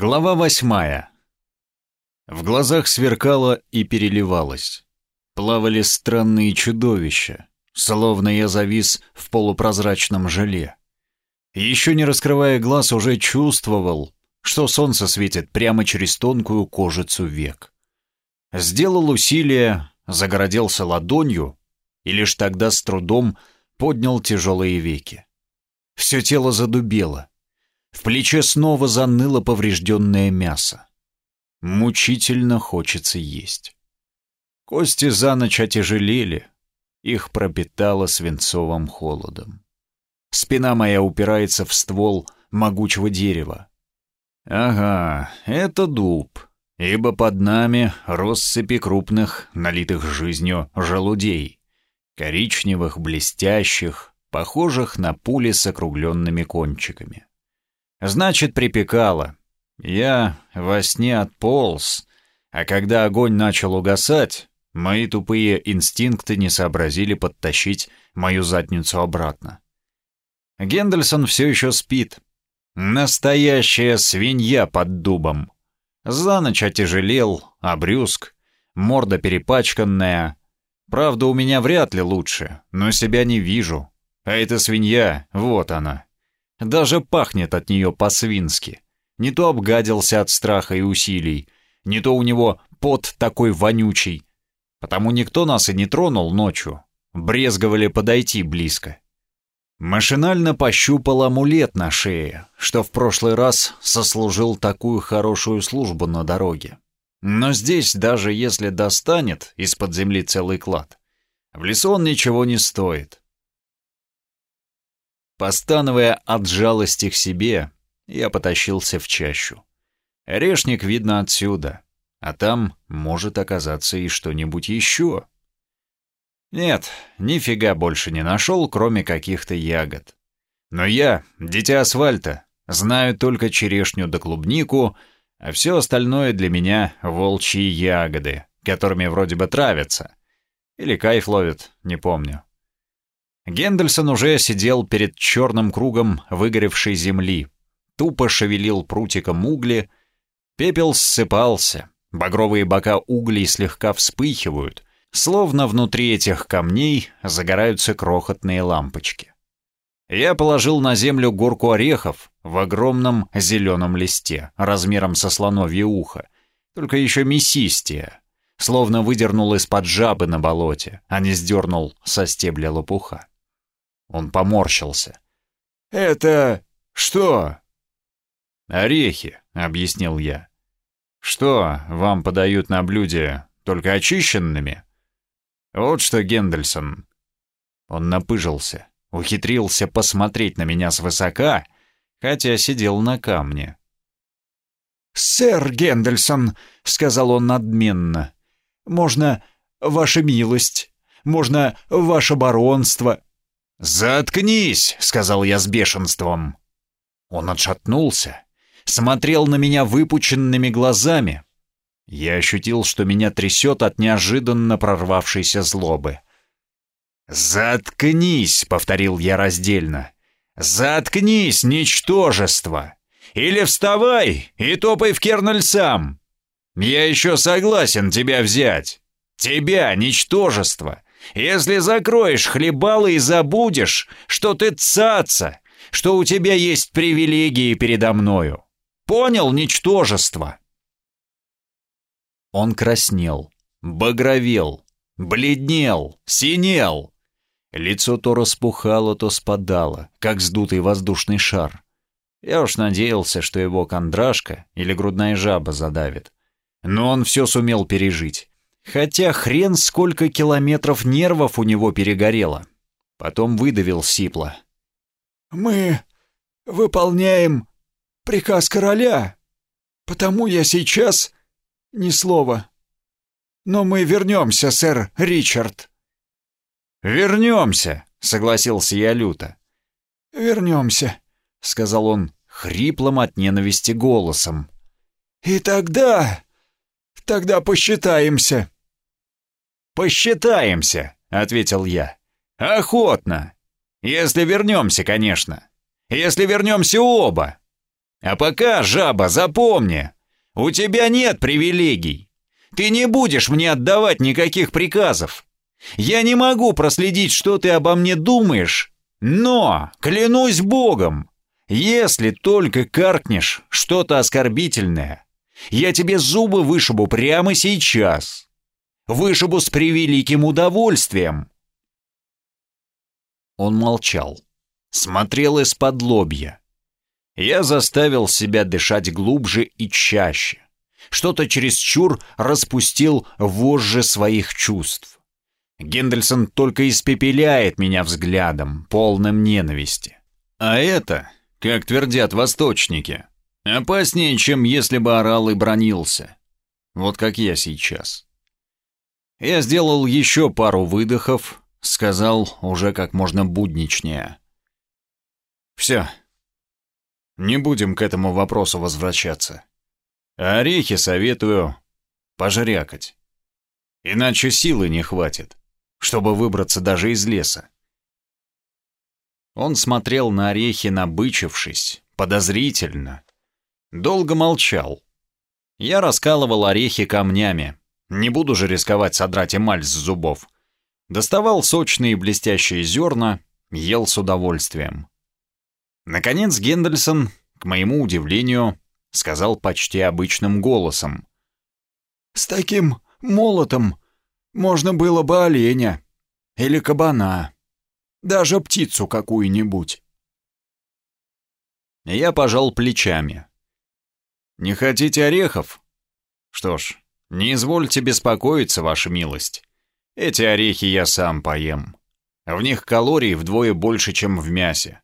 Глава восьмая. В глазах сверкало и переливалось. Плавали странные чудовища, словно я завис в полупрозрачном желе. Еще не раскрывая глаз, уже чувствовал, что солнце светит прямо через тонкую кожицу век. Сделал усилие, загородился ладонью и лишь тогда с трудом поднял тяжелые веки. Все тело задубело, в плече снова заныло поврежденное мясо. Мучительно хочется есть. Кости за ночь отяжелели, их пропитало свинцовым холодом. Спина моя упирается в ствол могучего дерева. Ага, это дуб, ибо под нами россыпи крупных, налитых жизнью желудей, коричневых, блестящих, похожих на пули с округленными кончиками. Значит, припекало. Я во сне отполз, а когда огонь начал угасать, мои тупые инстинкты не сообразили подтащить мою задницу обратно. Гендельсон все еще спит. Настоящая свинья под дубом. За ночь отяжелел, обрюзг, морда перепачканная. Правда, у меня вряд ли лучше, но себя не вижу. А эта свинья, вот она, даже пахнет от нее по-свински. Не то обгадился от страха и усилий, не то у него пот такой вонючий. Потому никто нас и не тронул ночью. Брезговали подойти близко. Машинально пощупал амулет на шее, что в прошлый раз сослужил такую хорошую службу на дороге. Но здесь, даже если достанет из-под земли целый клад, в лесу он ничего не стоит. Постановая от жалости к себе, я потащился в чащу. Орешник видно отсюда, а там может оказаться и что-нибудь еще. Нет, нифига больше не нашел, кроме каких-то ягод. Но я, дитя асфальта, знаю только черешню да клубнику, а все остальное для меня волчьи ягоды, которыми вроде бы травятся. Или кайф ловят, не помню. Гендельсон уже сидел перед черным кругом выгоревшей земли, тупо шевелил прутиком угли, пепел ссыпался, багровые бока углей слегка вспыхивают, словно внутри этих камней загораются крохотные лампочки. Я положил на землю горку орехов в огромном зеленом листе, размером со слоновье ухо, только еще мясистее, словно выдернул из-под жабы на болоте, а не сдернул со стебля лопуха. Он поморщился. «Это что?» «Орехи», — объяснил я. «Что, вам подают на блюде только очищенными?» «Вот что, Гендельсон». Он напыжился, ухитрился посмотреть на меня свысока, хотя сидел на камне. «Сэр Гендельсон», — сказал он надменно, — «можно ваша милость, можно ваше баронство, «Заткнись!» — сказал я с бешенством. Он отшатнулся, смотрел на меня выпученными глазами. Я ощутил, что меня трясет от неожиданно прорвавшейся злобы. «Заткнись!» — повторил я раздельно. «Заткнись, ничтожество! Или вставай и топай в Кернель сам! Я еще согласен тебя взять! Тебя, ничтожество! Если закроешь хлебалы и забудешь, что ты цаца, что у тебя есть привилегии передо мною. Понял, ничтожество?» Он краснел, багровел, бледнел, синел. Лицо то распухало, то спадало, как сдутый воздушный шар. Я уж надеялся, что его кондрашка или грудная жаба задавит. Но он все сумел пережить. Хотя хрен сколько километров нервов у него перегорело. Потом выдавил сипло. «Мы выполняем приказ короля, потому я сейчас ни слова. Но мы вернемся, сэр Ричард». «Вернемся», — согласился я люто. «Вернемся», — сказал он хриплым от ненависти голосом. «И тогда Тогда посчитаемся». «Посчитаемся», — ответил я. «Охотно. Если вернемся, конечно. Если вернемся оба». А пока, жаба, запомни, у тебя нет привилегий. Ты не будешь мне отдавать никаких приказов. Я не могу проследить, что ты обо мне думаешь, но, клянусь богом, если только каркнешь что-то оскорбительное, я тебе зубы вышибу прямо сейчас. Вышибу с превеликим удовольствием. Он молчал, смотрел из-под лобья. Я заставил себя дышать глубже и чаще. Что-то чересчур распустил вожжи своих чувств. Гендельсон только испепеляет меня взглядом, полным ненависти. А это, как твердят восточники, опаснее, чем если бы орал и бронился. Вот как я сейчас. Я сделал еще пару выдохов, сказал уже как можно будничнее. «Все. Не будем к этому вопросу возвращаться. орехи советую пожрякать. Иначе силы не хватит, чтобы выбраться даже из леса». Он смотрел на орехи, набычившись, подозрительно. Долго молчал. Я раскалывал орехи камнями, не буду же рисковать содрать эмаль с зубов. Доставал сочные блестящие зерна, ел с удовольствием. Наконец Гендельсон, к моему удивлению, сказал почти обычным голосом. «С таким молотом можно было бы оленя или кабана, даже птицу какую-нибудь». Я пожал плечами. «Не хотите орехов? Что ж, «Не извольте беспокоиться, ваша милость. Эти орехи я сам поем. В них калорий вдвое больше, чем в мясе.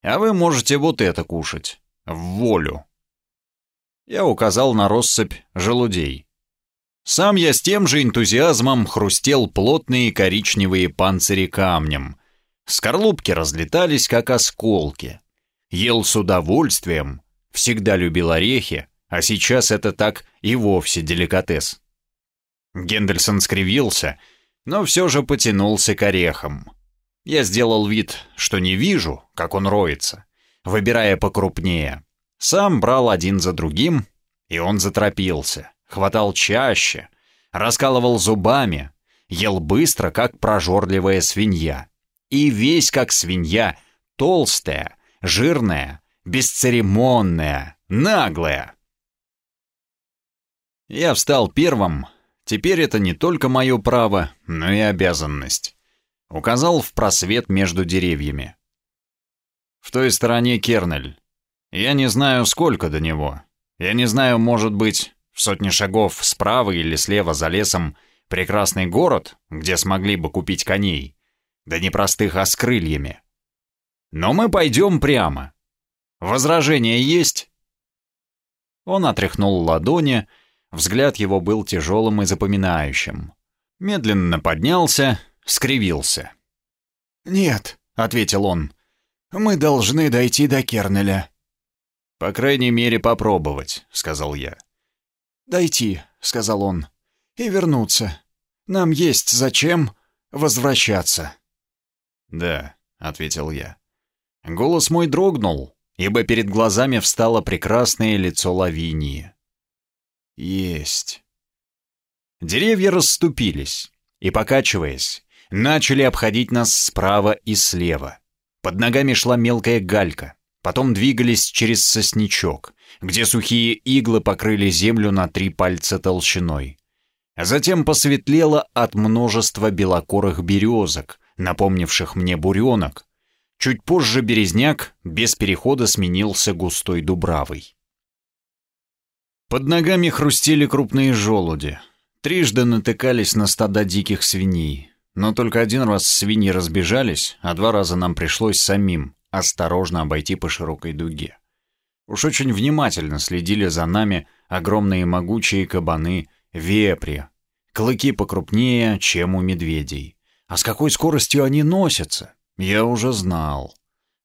А вы можете вот это кушать. В волю». Я указал на россыпь желудей. Сам я с тем же энтузиазмом хрустел плотные коричневые панцири камнем. Скорлупки разлетались, как осколки. Ел с удовольствием, всегда любил орехи, а сейчас это так и вовсе деликатес. Гендельсон скривился, но все же потянулся к орехам. Я сделал вид, что не вижу, как он роется, выбирая покрупнее. Сам брал один за другим, и он заторопился, хватал чаще, раскалывал зубами, ел быстро, как прожорливая свинья. И весь как свинья, толстая, жирная, бесцеремонная, наглая. Я встал первым. Теперь это не только мое право, но и обязанность. Указал в просвет между деревьями. В той стороне Кернель. Я не знаю, сколько до него. Я не знаю, может быть, в сотне шагов справа или слева за лесом прекрасный город, где смогли бы купить коней. Да не простых, а с крыльями. Но мы пойдем прямо. Возражения есть?» Он отряхнул ладони, Взгляд его был тяжелым и запоминающим. Медленно поднялся, скривился. «Нет», — ответил он, — «мы должны дойти до Кернеля». «По крайней мере, попробовать», — сказал я. «Дойти», — сказал он, — «и вернуться. Нам есть зачем возвращаться». «Да», — ответил я. Голос мой дрогнул, ибо перед глазами встало прекрасное лицо Лавинии. Есть. Деревья расступились и, покачиваясь, начали обходить нас справа и слева. Под ногами шла мелкая галька, потом двигались через сосничок, где сухие иглы покрыли землю на три пальца толщиной. Затем посветлело от множества белокорых березок, напомнивших мне буренок. Чуть позже березняк без перехода сменился густой дубравой. Под ногами хрустели крупные желуди. Трижды натыкались на стада диких свиней. Но только один раз свиньи разбежались, а два раза нам пришлось самим осторожно обойти по широкой дуге. Уж очень внимательно следили за нами огромные могучие кабаны, вепри, клыки покрупнее, чем у медведей. А с какой скоростью они носятся, я уже знал.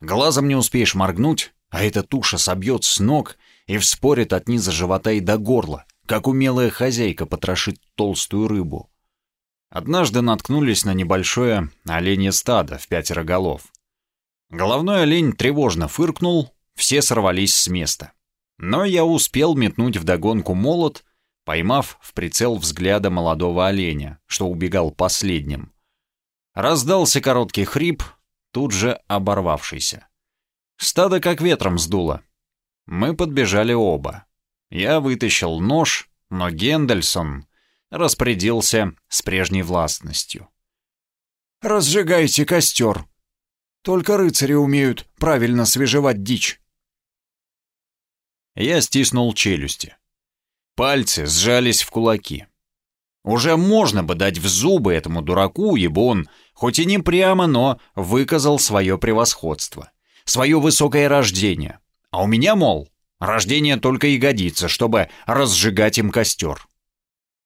Глазом не успеешь моргнуть, а эта туша собьет с ног и вспорит от низа живота и до горла, как умелая хозяйка потрошит толстую рыбу. Однажды наткнулись на небольшое оленье стадо в пятеро голов. Головной олень тревожно фыркнул, все сорвались с места. Но я успел метнуть вдогонку молот, поймав в прицел взгляда молодого оленя, что убегал последним. Раздался короткий хрип, тут же оборвавшийся. Стадо как ветром сдуло. Мы подбежали оба. Я вытащил нож, но Гендельсон распорядился с прежней властностью. «Разжигайте костер. Только рыцари умеют правильно свежевать дичь». Я стиснул челюсти. Пальцы сжались в кулаки. Уже можно бы дать в зубы этому дураку, ибо он, хоть и не прямо, но выказал свое превосходство, свое высокое рождение. А у меня, мол, рождение только и годится, чтобы разжигать им костер.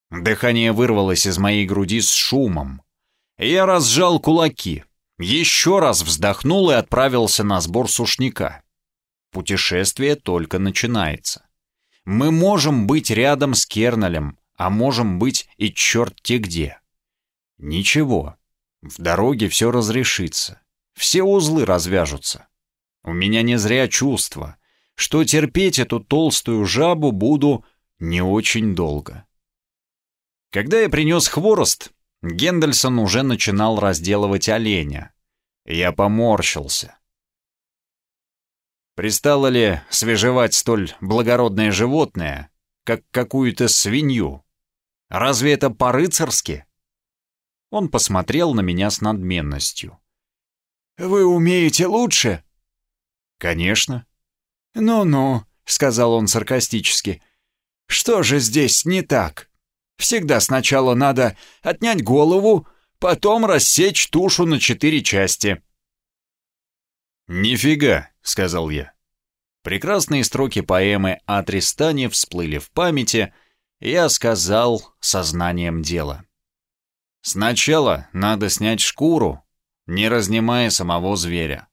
Дыхание вырвалось из моей груди с шумом. Я разжал кулаки, еще раз вздохнул и отправился на сбор сушняка. Путешествие только начинается. Мы можем быть рядом с Кернелем, а можем быть и черт-те где. Ничего, в дороге все разрешится, все узлы развяжутся. У меня не зря чувство, что терпеть эту толстую жабу буду не очень долго. Когда я принес хворост, Гендельсон уже начинал разделывать оленя. Я поморщился. Пристало ли свежевать столь благородное животное, как какую-то свинью? Разве это по-рыцарски? Он посмотрел на меня с надменностью. «Вы умеете лучше?» «Конечно». «Ну-ну», — сказал он саркастически. «Что же здесь не так? Всегда сначала надо отнять голову, потом рассечь тушу на четыре части». «Нифига», — сказал я. Прекрасные строки поэмы о Тристане всплыли в памяти, и я сказал сознанием дела. «Сначала надо снять шкуру, не разнимая самого зверя.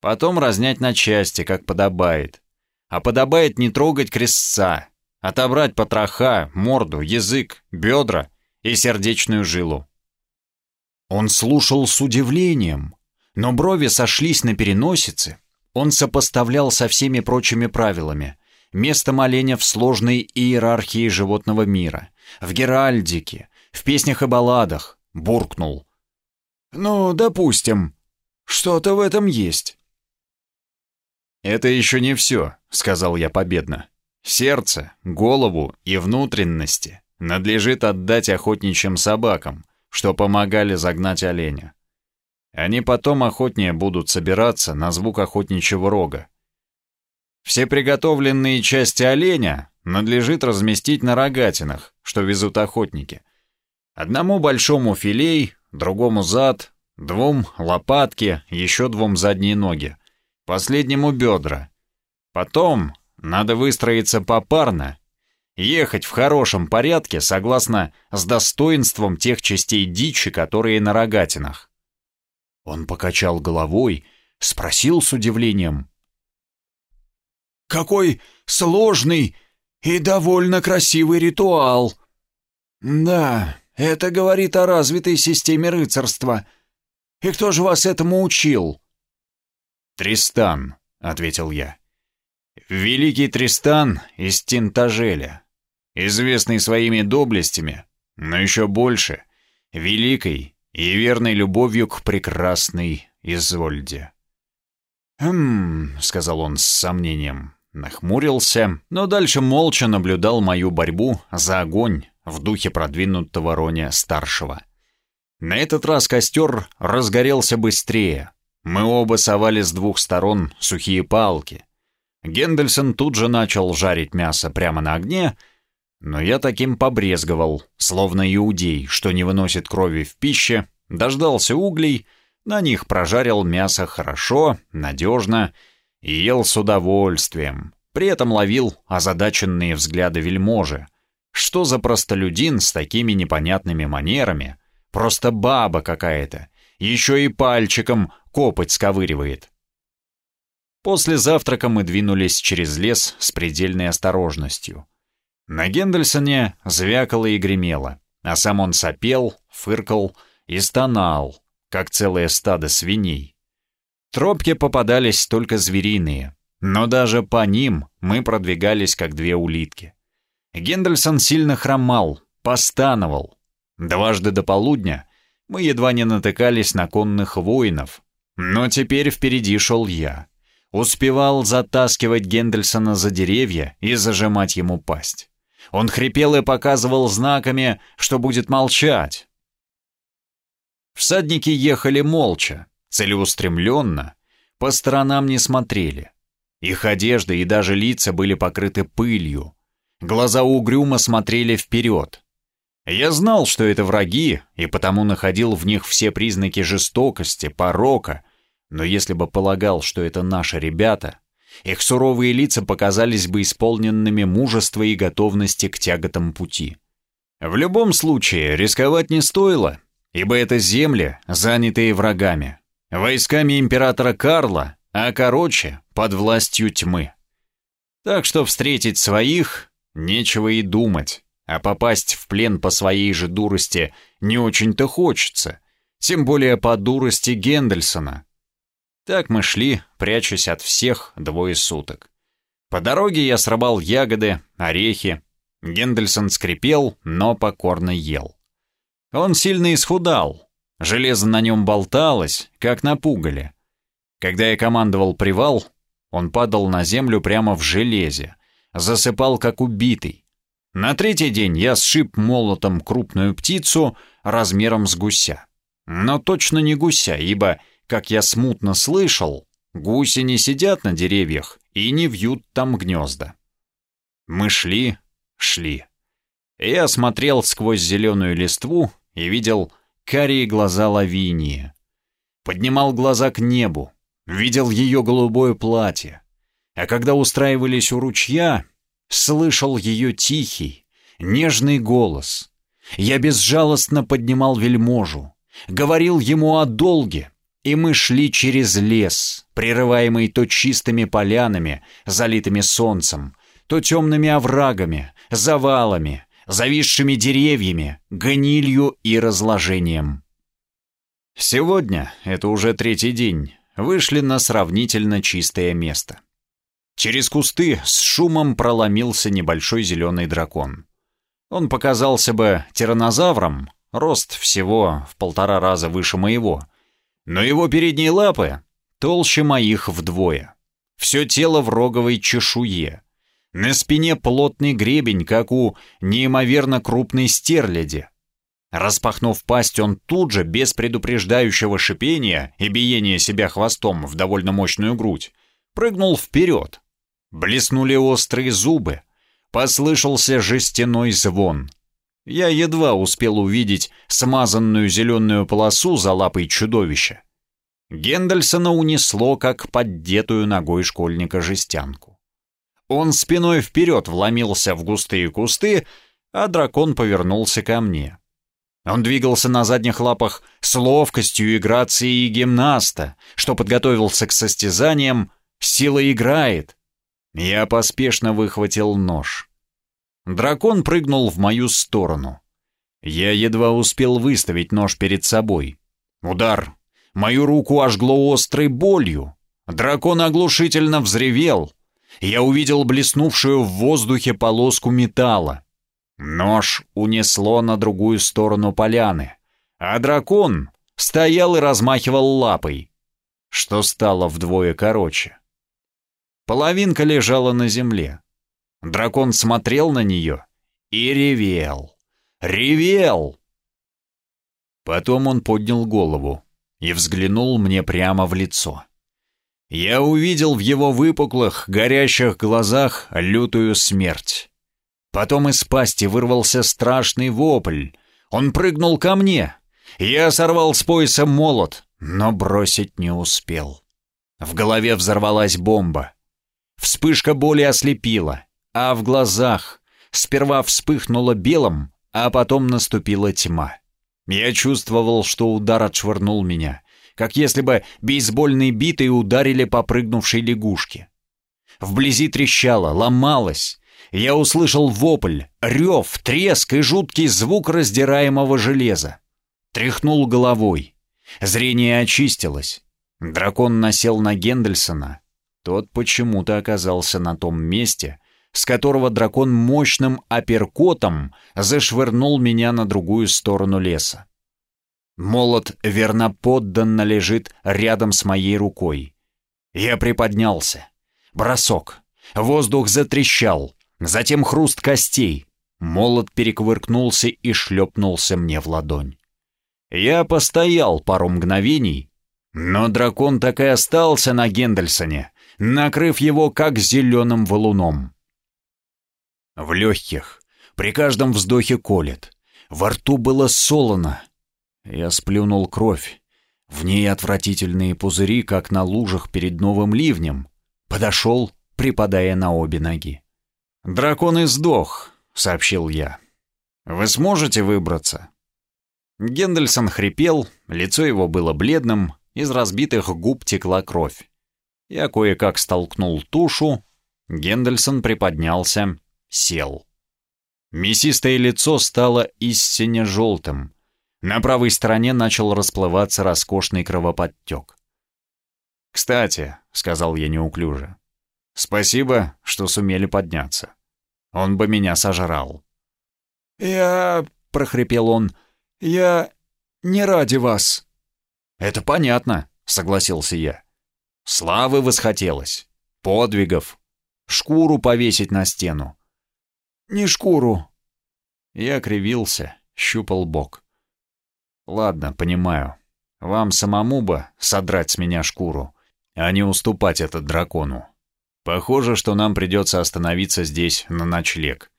Потом разнять на части, как подобает. А подобает не трогать крестца, отобрать потроха, морду, язык, бедра и сердечную жилу». Он слушал с удивлением, но брови сошлись на переносице. Он сопоставлял со всеми прочими правилами. Место оленя в сложной иерархии животного мира, в геральдике, в песнях и балладах, буркнул. «Ну, допустим, что-то в этом есть». «Это еще не все», — сказал я победно. «Сердце, голову и внутренности надлежит отдать охотничьим собакам, что помогали загнать оленя. Они потом охотнее будут собираться на звук охотничьего рога. Все приготовленные части оленя надлежит разместить на рогатинах, что везут охотники. Одному большому филей, другому зад, двум лопатки, еще двум задние ноги, последнему бедра. Потом надо выстроиться попарно, ехать в хорошем порядке согласно с достоинством тех частей дичи, которые на рогатинах. Он покачал головой, спросил с удивлением. «Какой сложный и довольно красивый ритуал!» «Да, это говорит о развитой системе рыцарства. И кто же вас этому учил?» «Тристан», — ответил я. «Великий Тристан из Тинтажеля, известный своими доблестями, но еще больше, великой и верной любовью к прекрасной Изольде. «Хм», — сказал он с сомнением, нахмурился, но дальше молча наблюдал мою борьбу за огонь в духе продвинутого Роня-старшего. На этот раз костер разгорелся быстрее. Мы оба совали с двух сторон сухие палки. Гендельсон тут же начал жарить мясо прямо на огне, но я таким побрезговал, словно иудей, что не выносит крови в пище, дождался углей, на них прожарил мясо хорошо, надежно и ел с удовольствием. При этом ловил озадаченные взгляды вельможи. Что за простолюдин с такими непонятными манерами? Просто баба какая-то. Еще и пальчиком копоть сковыривает. После завтрака мы двинулись через лес с предельной осторожностью. На Гендельсоне звякало и гремело, а сам он сопел, фыркал и стонал, как целое стадо свиней. Тропки попадались только звериные, но даже по ним мы продвигались как две улитки. Гендельсон сильно хромал, постановал. Дважды до полудня мы едва не натыкались на конных воинов, но теперь впереди шел я. Успевал затаскивать Гендельсона за деревья и зажимать ему пасть. Он хрипел и показывал знаками, что будет молчать. Всадники ехали молча, целеустремленно, по сторонам не смотрели. Их одежды и даже лица были покрыты пылью. Глаза угрюмо смотрели вперед. Я знал, что это враги, и потому находил в них все признаки жестокости, порока, но если бы полагал, что это наши ребята, их суровые лица показались бы исполненными мужества и готовности к тяготам пути. В любом случае, рисковать не стоило, ибо это земли, занятые врагами, войсками императора Карла, а короче, под властью тьмы. Так что встретить своих нечего и думать, а попасть в плен по своей же дурости не очень-то хочется, тем более по дурости Гендельсона, так мы шли, прячась от всех двое суток. По дороге я срабал ягоды, орехи. Гендельсон скрипел, но покорно ел. Он сильно исхудал. Железо на нем болталось, как на пугале. Когда я командовал привал, он падал на землю прямо в железе, засыпал как убитый. На третий день я сшиб молотом крупную птицу размером с гуся. Но точно не гуся, ибо как я смутно слышал, гуси не сидят на деревьях и не вьют там гнезда. Мы шли, шли. Я смотрел сквозь зеленую листву и видел карие глаза Лавинии. Поднимал глаза к небу, видел ее голубое платье. А когда устраивались у ручья, слышал ее тихий, нежный голос. Я безжалостно поднимал вельможу, говорил ему о долге, и мы шли через лес, прерываемый то чистыми полянами, залитыми солнцем, то темными оврагами, завалами, зависшими деревьями, гнилью и разложением. Сегодня, это уже третий день, вышли на сравнительно чистое место. Через кусты с шумом проломился небольшой зеленый дракон. Он показался бы тиранозавром, рост всего в полтора раза выше моего, но его передние лапы толще моих вдвое. Все тело в роговой чешуе. На спине плотный гребень, как у неимоверно крупной стерляди. Распахнув пасть, он тут же, без предупреждающего шипения и биения себя хвостом в довольно мощную грудь, прыгнул вперед. Блеснули острые зубы. Послышался жестяной звон. Я едва успел увидеть смазанную зеленую полосу за лапой чудовища. Гендельсона унесло, как поддетую ногой школьника жестянку. Он спиной вперед вломился в густые кусты, а дракон повернулся ко мне. Он двигался на задних лапах с ловкостью и грацией гимнаста, что подготовился к состязаниям, сила играет. Я поспешно выхватил нож. Дракон прыгнул в мою сторону. Я едва успел выставить нож перед собой. Удар. Мою руку ожгло острой болью. Дракон оглушительно взревел. Я увидел блеснувшую в воздухе полоску металла. Нож унесло на другую сторону поляны, а дракон стоял и размахивал лапой, что стало вдвое короче. Половинка лежала на земле. Дракон смотрел на нее и ревел. Ревел! Потом он поднял голову и взглянул мне прямо в лицо. Я увидел в его выпуклых, горящих глазах лютую смерть. Потом из пасти вырвался страшный вопль. Он прыгнул ко мне. Я сорвал с пояса молот, но бросить не успел. В голове взорвалась бомба. Вспышка боли ослепила а в глазах сперва вспыхнуло белым, а потом наступила тьма. Я чувствовал, что удар отшвырнул меня, как если бы бейсбольной битой ударили по прыгнувшей лягушке. Вблизи трещало, ломалось. Я услышал вопль, рев, треск и жуткий звук раздираемого железа. Тряхнул головой. Зрение очистилось. Дракон насел на Гендельсона. Тот почему-то оказался на том месте, с которого дракон мощным апперкотом зашвырнул меня на другую сторону леса. Молот верноподданно лежит рядом с моей рукой. Я приподнялся. Бросок. Воздух затрещал. Затем хруст костей. Молот перекувыркнулся и шлепнулся мне в ладонь. Я постоял пару мгновений, но дракон так и остался на Гендельсоне, накрыв его как зеленым валуном. В легких, при каждом вздохе колет, во рту было солоно. Я сплюнул кровь, в ней отвратительные пузыри, как на лужах перед новым ливнем. Подошел, припадая на обе ноги. «Дракон и сдох», — сообщил я. «Вы сможете выбраться?» Гендельсон хрипел, лицо его было бледным, из разбитых губ текла кровь. Я кое-как столкнул тушу, Гендельсон приподнялся, сел. Мясистое лицо стало истинно желтым. На правой стороне начал расплываться роскошный кровоподтек. «Кстати», — сказал я неуклюже, — «спасибо, что сумели подняться. Он бы меня сожрал». «Я...» — прохрипел он. «Я... не ради вас». «Это понятно», — согласился я. «Славы восхотелось, подвигов, шкуру повесить на стену». «Не шкуру». Я кривился, щупал бок. «Ладно, понимаю. Вам самому бы содрать с меня шкуру, а не уступать это дракону. Похоже, что нам придется остановиться здесь на ночлег.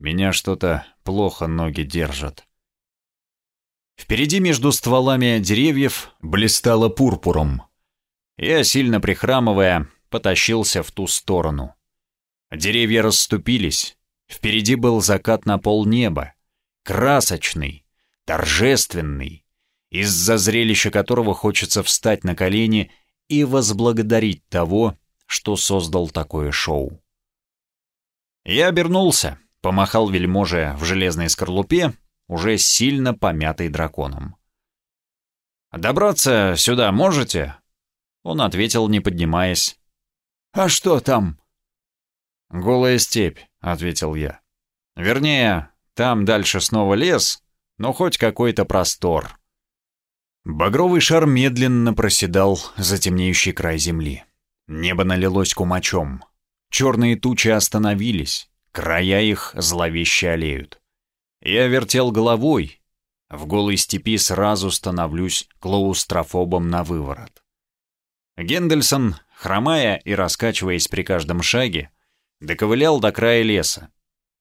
Меня что-то плохо ноги держат». Впереди между стволами деревьев блистало пурпуром. Я, сильно прихрамывая, потащился в ту сторону. Деревья расступились. Впереди был закат на полнеба. Красочный, торжественный, из-за зрелища которого хочется встать на колени и возблагодарить того, что создал такое шоу. Я обернулся, помахал вельможе в железной скорлупе уже сильно помятый драконом. «Добраться сюда можете?» Он ответил, не поднимаясь. «А что там?» «Голая степь», — ответил я. «Вернее, там дальше снова лес, но хоть какой-то простор». Багровый шар медленно проседал за темнеющий край земли. Небо налилось кумачом. Черные тучи остановились, края их зловеще олеют. Я вертел головой. В голой степи сразу становлюсь клаустрофобом на выворот. Гендельсон, хромая и раскачиваясь при каждом шаге, доковылял до края леса.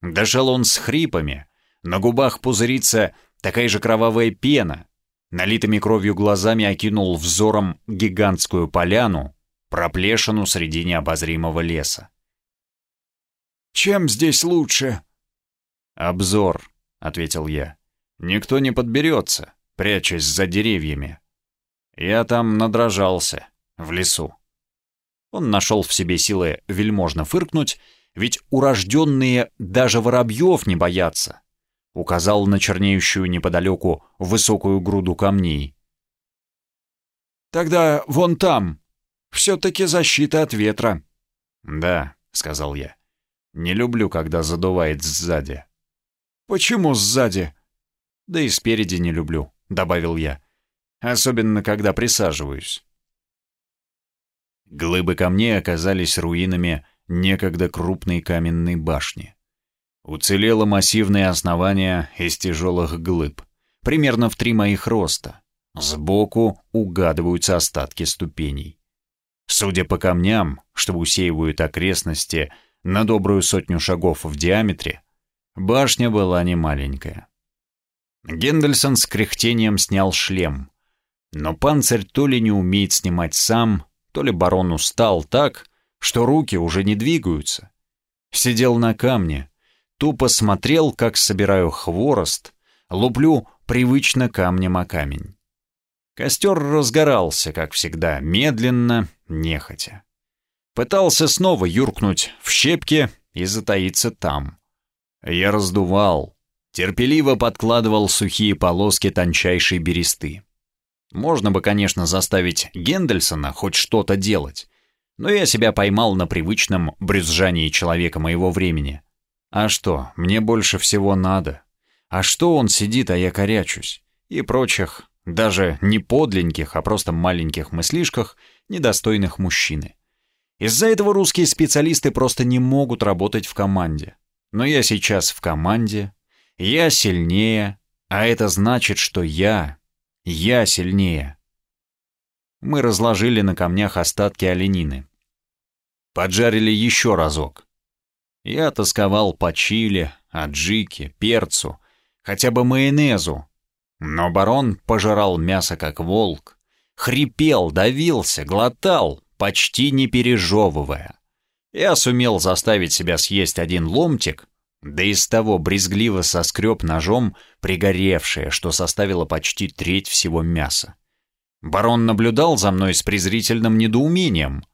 Дошел он с хрипами, на губах пузырится такая же кровавая пена, налитыми кровью глазами окинул взором гигантскую поляну, проплешину среди необозримого леса. «Чем здесь лучше?» «Обзор», — ответил я. «Никто не подберется, прячась за деревьями. Я там надрожался, в лесу». Он нашел в себе силы вельможно фыркнуть, ведь урожденные даже воробьев не боятся. Указал на чернеющую неподалеку высокую груду камней. «Тогда вон там. Все-таки защита от ветра». «Да», — сказал я. «Не люблю, когда задувает сзади». «Почему сзади?» «Да и спереди не люблю», — добавил я. «Особенно, когда присаживаюсь». Глыбы камней оказались руинами некогда крупной каменной башни. Уцелело массивное основание из тяжелых глыб, примерно в три моих роста. Сбоку угадываются остатки ступеней. Судя по камням, что усеивают окрестности на добрую сотню шагов в диаметре, Башня была не маленькая. Гендельсон с кряхтением снял шлем. Но панцирь то ли не умеет снимать сам, то ли барон устал так, что руки уже не двигаются. Сидел на камне, тупо смотрел, как собираю хворост, луплю привычно камнем о камень. Костер разгорался, как всегда, медленно, нехотя. Пытался снова юркнуть в щепки и затаиться там. Я раздувал, терпеливо подкладывал сухие полоски тончайшей бересты. Можно бы, конечно, заставить Гендельсона хоть что-то делать, Но я себя поймал на привычном брюзжании человека моего времени. А что, мне больше всего надо? А что он сидит, а я корячусь? И прочих, даже не подленьких, а просто маленьких мыслишках, недостойных мужчины. Из-за этого русские специалисты просто не могут работать в команде. Но я сейчас в команде, я сильнее, а это значит, что я, я сильнее. Мы разложили на камнях остатки оленины. Поджарили еще разок. Я тосковал по чили, аджике, перцу, хотя бы майонезу. Но барон пожирал мясо как волк, хрипел, давился, глотал, почти не пережевывая. Я сумел заставить себя съесть один ломтик, да из того брезгливо соскреб ножом пригоревшее, что составило почти треть всего мяса. Барон наблюдал за мной с презрительным недоумением.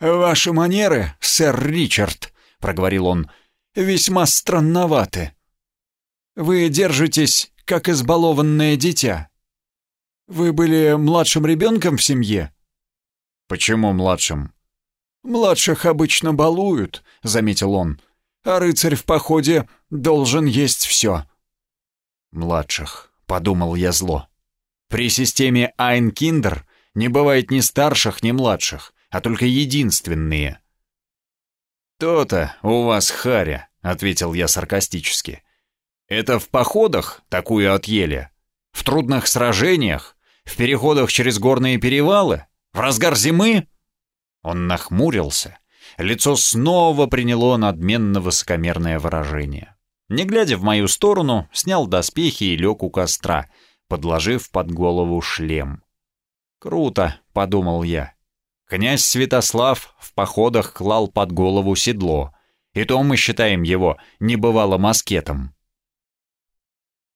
«Ваши манеры, сэр Ричард», — проговорил он, — «весьма странноваты. Вы держитесь, как избалованное дитя. Вы были младшим ребенком в семье?» «Почему младшим?» «Младших обычно балуют», — заметил он. «А рыцарь в походе должен есть все». «Младших», — подумал я зло. «При системе Айнкиндер не бывает ни старших, ни младших, а только единственные». «То-то у вас харя», — ответил я саркастически. «Это в походах такую отъели? В трудных сражениях? В переходах через горные перевалы?» В разгар зимы?» Он нахмурился. Лицо снова приняло надменно высокомерное выражение. Не глядя в мою сторону, снял доспехи и лег у костра, подложив под голову шлем. «Круто», — подумал я. Князь Святослав в походах клал под голову седло, и то мы считаем его небывалым аскетом.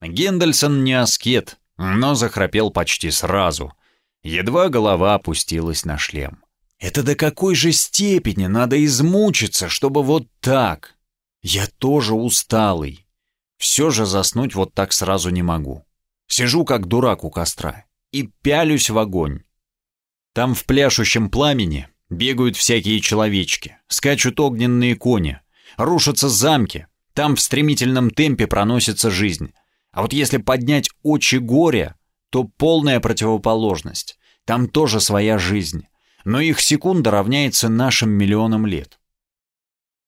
Гендельсон не аскет, но захрапел почти сразу — Едва голова опустилась на шлем. Это до какой же степени надо измучиться, чтобы вот так? Я тоже усталый. Все же заснуть вот так сразу не могу. Сижу как дурак у костра и пялюсь в огонь. Там в пляшущем пламени бегают всякие человечки, скачут огненные кони, рушатся замки, там в стремительном темпе проносится жизнь. А вот если поднять очи горя, то полная противоположность. Там тоже своя жизнь, но их секунда равняется нашим миллионам лет.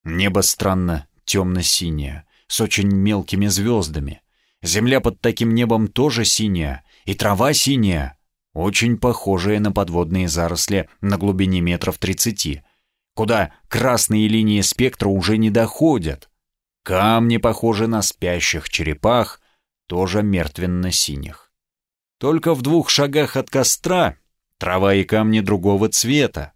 Небо странно темно-синее, с очень мелкими звездами. Земля под таким небом тоже синяя, и трава синяя, очень похожая на подводные заросли на глубине метров тридцати, куда красные линии спектра уже не доходят. Камни похожи на спящих черепах, тоже мертвенно-синих. Только в двух шагах от костра трава и камни другого цвета,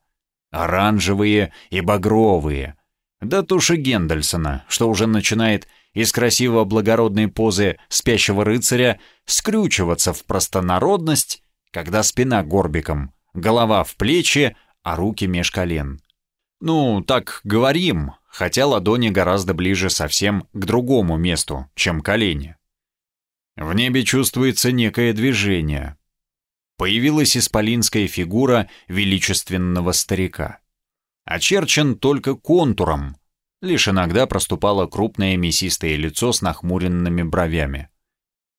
оранжевые и багровые, да туши Гендельсона, что уже начинает из красиво благородной позы спящего рыцаря скрючиваться в простонародность, когда спина горбиком, голова в плечи, а руки меж колен. Ну, так говорим, хотя ладони гораздо ближе совсем к другому месту, чем колени. В небе чувствуется некое движение. Появилась исполинская фигура величественного старика. Очерчен только контуром, лишь иногда проступало крупное мясистое лицо с нахмуренными бровями.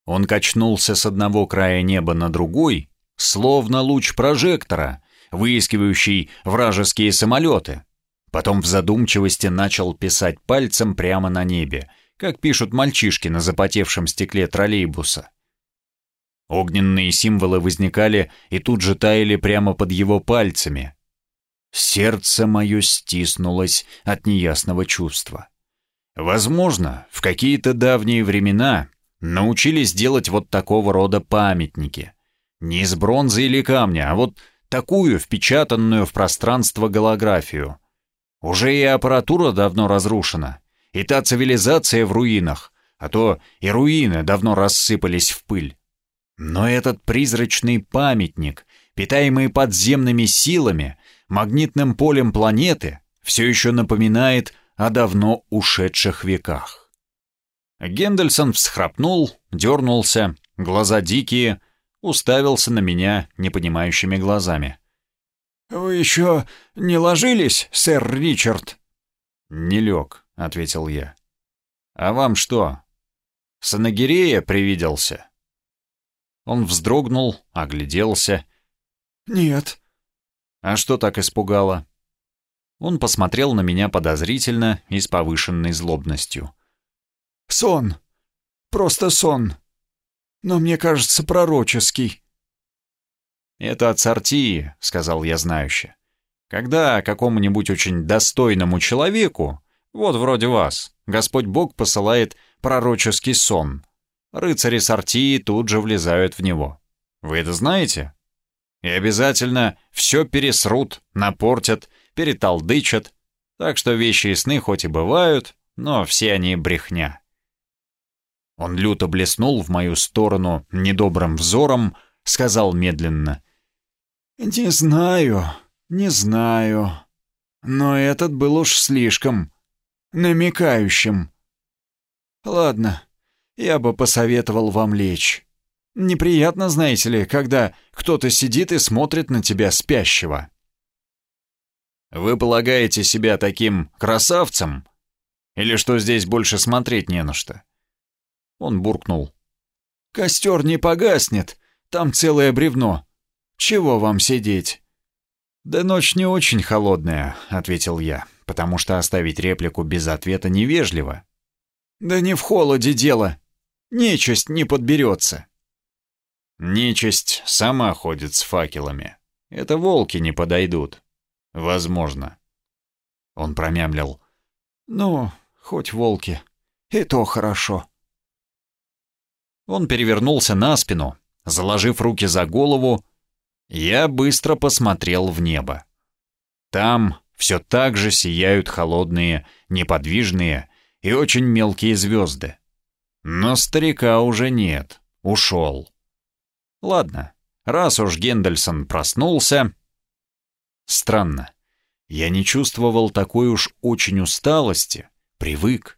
Он качнулся с одного края неба на другой, словно луч прожектора, выискивающий вражеские самолеты. Потом в задумчивости начал писать пальцем прямо на небе — как пишут мальчишки на запотевшем стекле троллейбуса. Огненные символы возникали и тут же таяли прямо под его пальцами. Сердце мое стиснулось от неясного чувства. Возможно, в какие-то давние времена научились делать вот такого рода памятники. Не из бронзы или камня, а вот такую впечатанную в пространство голографию. Уже и аппаратура давно разрушена, и та цивилизация в руинах, а то и руины давно рассыпались в пыль. Но этот призрачный памятник, питаемый подземными силами, магнитным полем планеты, все еще напоминает о давно ушедших веках. Гендельсон всхрапнул, дернулся, глаза дикие, уставился на меня непонимающими глазами. «Вы еще не ложились, сэр Ричард?» «Не лег», — ответил я. «А вам что? Санагирея привиделся?» Он вздрогнул, огляделся. «Нет». «А что так испугало?» Он посмотрел на меня подозрительно и с повышенной злобностью. «Сон. Просто сон. Но мне кажется, пророческий». «Это от сортии», — сказал я знающе. «Когда какому-нибудь очень достойному человеку, вот вроде вас, Господь Бог посылает пророческий сон, рыцари сортии тут же влезают в него. Вы это знаете? И обязательно все пересрут, напортят, переталдычат, так что вещи и сны хоть и бывают, но все они брехня». Он люто блеснул в мою сторону недобрым взором, сказал медленно — «Не знаю, не знаю. Но этот был уж слишком намекающим. Ладно, я бы посоветовал вам лечь. Неприятно, знаете ли, когда кто-то сидит и смотрит на тебя спящего». «Вы полагаете себя таким красавцем? Или что здесь больше смотреть не на что?» Он буркнул. «Костер не погаснет, там целое бревно. Чего вам сидеть?» «Да ночь не очень холодная», — ответил я, потому что оставить реплику без ответа невежливо. «Да не в холоде дело. Нечисть не подберется». «Нечисть сама ходит с факелами. Это волки не подойдут. Возможно». Он промямлил. «Ну, хоть волки. И то хорошо». Он перевернулся на спину, заложив руки за голову, я быстро посмотрел в небо. Там все так же сияют холодные, неподвижные и очень мелкие звезды. Но старика уже нет, ушел. Ладно, раз уж Гендельсон проснулся... Странно, я не чувствовал такой уж очень усталости, привык.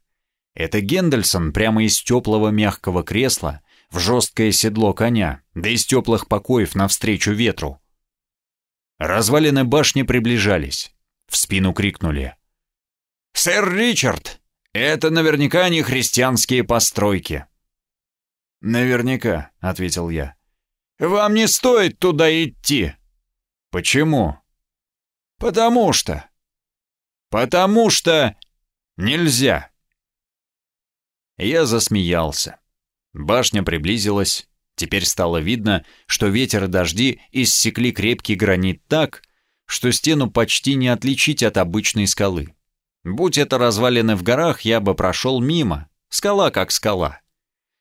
Это Гендельсон прямо из теплого мягкого кресла в жесткое седло коня, да из теплых покоев навстречу ветру. Развалины башни приближались. В спину крикнули. «Сэр Ричард, это наверняка не христианские постройки». «Наверняка», — ответил я. «Вам не стоит туда идти». «Почему?» «Потому что». «Потому что нельзя». Я засмеялся. Башня приблизилась. Теперь стало видно, что ветер и дожди иссекли крепкий гранит так, что стену почти не отличить от обычной скалы. Будь это развалины в горах, я бы прошел мимо. Скала как скала.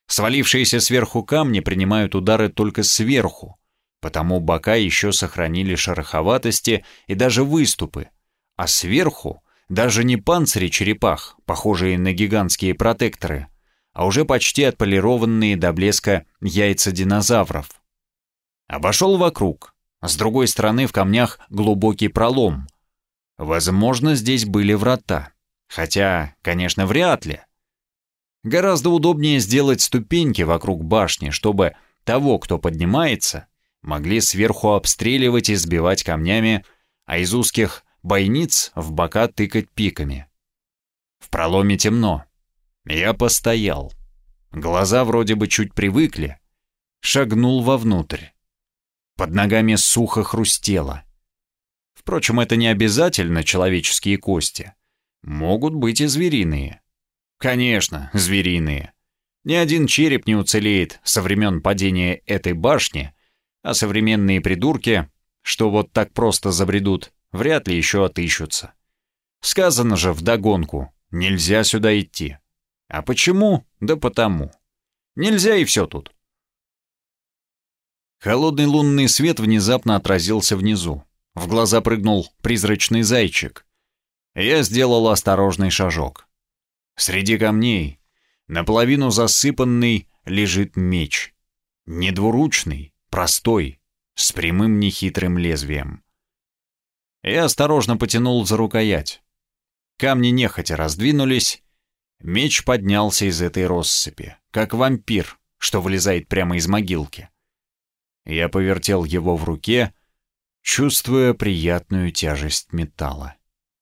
Свалившиеся сверху камни принимают удары только сверху, потому бока еще сохранили шероховатости и даже выступы, а сверху даже не панцири черепах, похожие на гигантские протекторы, а уже почти отполированные до блеска яйца динозавров. Обошел вокруг. С другой стороны в камнях глубокий пролом. Возможно, здесь были врата. Хотя, конечно, вряд ли. Гораздо удобнее сделать ступеньки вокруг башни, чтобы того, кто поднимается, могли сверху обстреливать и сбивать камнями, а из узких бойниц в бока тыкать пиками. В проломе темно. Я постоял. Глаза вроде бы чуть привыкли. Шагнул вовнутрь. Под ногами сухо хрустело. Впрочем, это не обязательно человеческие кости. Могут быть и звериные. Конечно, звериные. Ни один череп не уцелеет со времен падения этой башни, а современные придурки, что вот так просто забредут, вряд ли еще отыщутся. Сказано же вдогонку, нельзя сюда идти. А почему? Да потому. Нельзя и все тут. Холодный лунный свет внезапно отразился внизу. В глаза прыгнул призрачный зайчик. Я сделал осторожный шажок. Среди камней, наполовину засыпанный, лежит меч. Не двуручный, простой, с прямым нехитрым лезвием. Я осторожно потянул за рукоять. Камни нехотя раздвинулись, Меч поднялся из этой россыпи, как вампир, что вылезает прямо из могилки. Я повертел его в руке. Чувствуя приятную тяжесть металла.